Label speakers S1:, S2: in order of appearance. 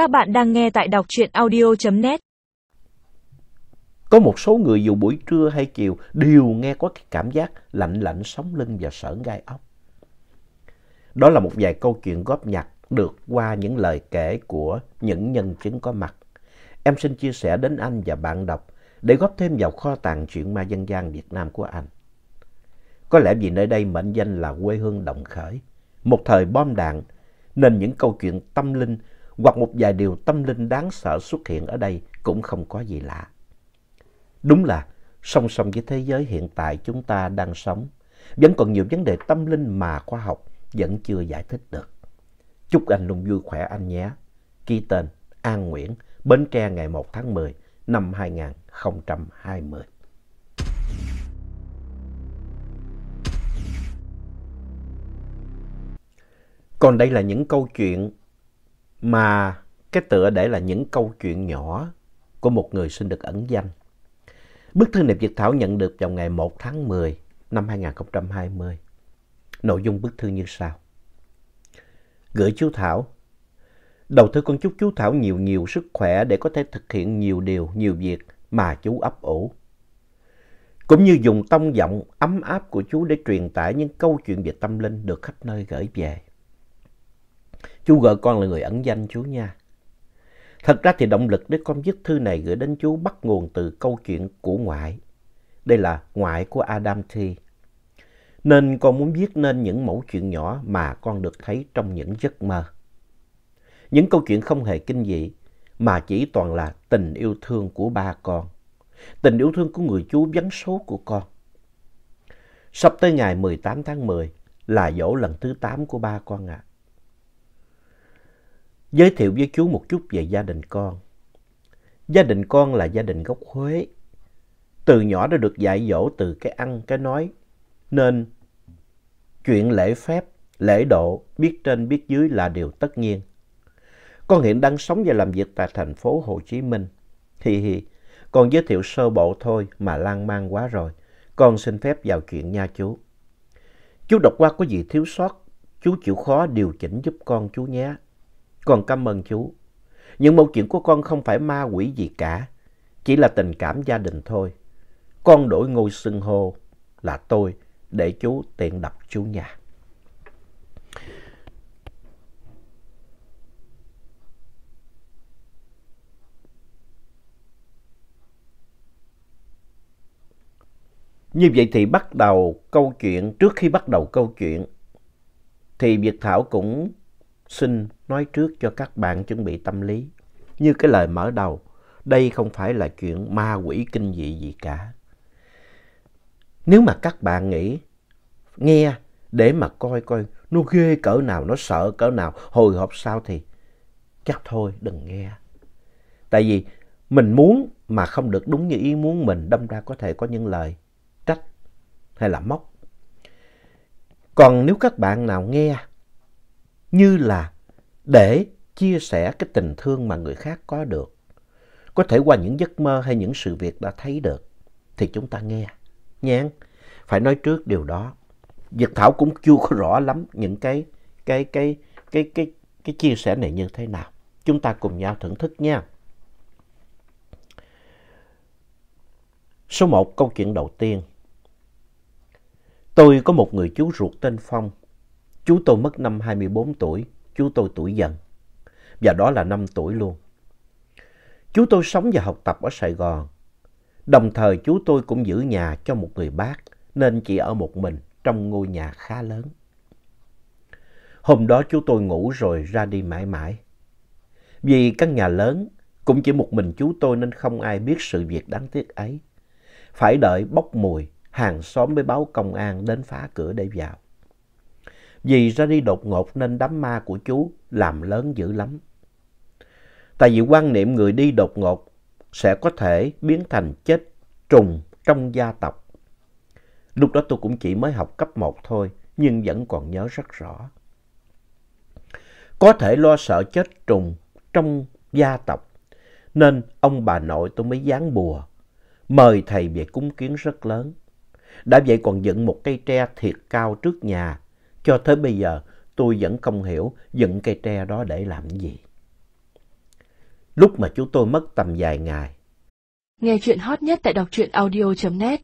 S1: Các bạn đang nghe tại đọc truyện audio.net.
S2: Có một số người dù buổi trưa hay chiều đều nghe có cái cảm giác lạnh lạnh sống lưng và sởn gai ốc. Đó là một vài câu chuyện góp nhặt được qua những lời kể của những nhân chứng có mặt. Em xin chia sẻ đến anh và bạn đọc để góp thêm vào kho tàng chuyện ma dân gian Việt Nam của anh. Có lẽ vì nơi đây mệnh danh là quê hương đồng khởi, một thời bom đạn, nên những câu chuyện tâm linh hoặc một vài điều tâm linh đáng sợ xuất hiện ở đây cũng không có gì lạ. Đúng là song song với thế giới hiện tại chúng ta đang sống, vẫn còn nhiều vấn đề tâm linh mà khoa học vẫn chưa giải thích được. Chúc anh luôn vui khỏe anh nhé. Ký tên An Nguyễn, Bến Tre ngày 1 tháng 10 năm 2020. Còn đây là những câu chuyện mà cái tựa để là những câu chuyện nhỏ của một người xin được ẩn danh. Bức thư này Việt Thảo nhận được vào ngày 1 tháng 10 năm 2020. Nội dung bức thư như sau. Gửi chú Thảo. Đầu thư con chúc chú Thảo nhiều nhiều sức khỏe để có thể thực hiện nhiều điều, nhiều việc mà chú ấp ủ. Cũng như dùng tông giọng ấm áp của chú để truyền tải những câu chuyện về tâm linh được khắp nơi gửi về. Chú gọi con là người ẩn danh chú nha. Thật ra thì động lực để con viết thư này gửi đến chú bắt nguồn từ câu chuyện của ngoại. Đây là ngoại của Adam T. Nên con muốn viết nên những mẫu chuyện nhỏ mà con được thấy trong những giấc mơ. Những câu chuyện không hề kinh dị, mà chỉ toàn là tình yêu thương của ba con. Tình yêu thương của người chú vắng số của con. Sắp tới ngày 18 tháng 10 là dỗ lần thứ 8 của ba con ạ. À. Giới thiệu với chú một chút về gia đình con. Gia đình con là gia đình gốc Huế. Từ nhỏ đã được dạy dỗ từ cái ăn, cái nói. Nên chuyện lễ phép, lễ độ, biết trên biết dưới là điều tất nhiên. Con hiện đang sống và làm việc tại thành phố Hồ Chí Minh. Hi hi, con giới thiệu sơ bộ thôi mà lan man quá rồi. Con xin phép vào chuyện nha chú. Chú đọc qua có gì thiếu sót, chú chịu khó điều chỉnh giúp con chú nhé. Con cảm ơn chú. Nhưng mâu chuyện của con không phải ma quỷ gì cả. Chỉ là tình cảm gia đình thôi. Con đổi ngôi xưng hô là tôi để chú tiện đọc chú nhà. Như vậy thì bắt đầu câu chuyện, trước khi bắt đầu câu chuyện, thì Việt Thảo cũng xin nói trước cho các bạn chuẩn bị tâm lý. Như cái lời mở đầu, đây không phải là chuyện ma quỷ kinh dị gì cả. Nếu mà các bạn nghĩ, nghe để mà coi coi nó ghê cỡ nào, nó sợ cỡ nào, hồi hộp sao thì chắc thôi đừng nghe. Tại vì mình muốn mà không được đúng như ý muốn mình, đâm ra có thể có những lời trách hay là móc. Còn nếu các bạn nào nghe như là để chia sẻ cái tình thương mà người khác có được. Có thể qua những giấc mơ hay những sự việc đã thấy được thì chúng ta nghe. Nhán, phải nói trước điều đó. Việt Thảo cũng chưa có rõ lắm những cái cái cái cái cái cái chia sẻ này như thế nào. Chúng ta cùng nhau thưởng thức nha. Số 1 câu chuyện đầu tiên. Tôi có một người chú ruột tên Phong. Chú tôi mất năm 24 tuổi chú tôi tuổi dần. Và đó là năm tuổi luôn. Chú tôi sống và học tập ở Sài Gòn. Đồng thời chú tôi cũng giữ nhà cho một người bác nên chỉ ở một mình trong ngôi nhà khá lớn. Hôm đó chú tôi ngủ rồi ra đi mãi mãi. Vì căn nhà lớn cũng chỉ một mình chú tôi nên không ai biết sự việc đáng tiếc ấy. Phải đợi bốc mùi, hàng xóm mới báo công an đến phá cửa để vào. Vì ra đi đột ngột nên đám ma của chú làm lớn dữ lắm. Tại vì quan niệm người đi đột ngột sẽ có thể biến thành chết trùng trong gia tộc. Lúc đó tôi cũng chỉ mới học cấp 1 thôi, nhưng vẫn còn nhớ rất rõ. Có thể lo sợ chết trùng trong gia tộc, nên ông bà nội tôi mới dán bùa, mời thầy về cúng kiến rất lớn. Đã vậy còn dựng một cây tre thiệt cao trước nhà cho tới bây giờ, tôi vẫn không hiểu dựng cây tre đó để làm gì. lúc mà chúng tôi mất tầm vài ngày.
S1: Nghe chuyện hot nhất tại đọc truyện audio.net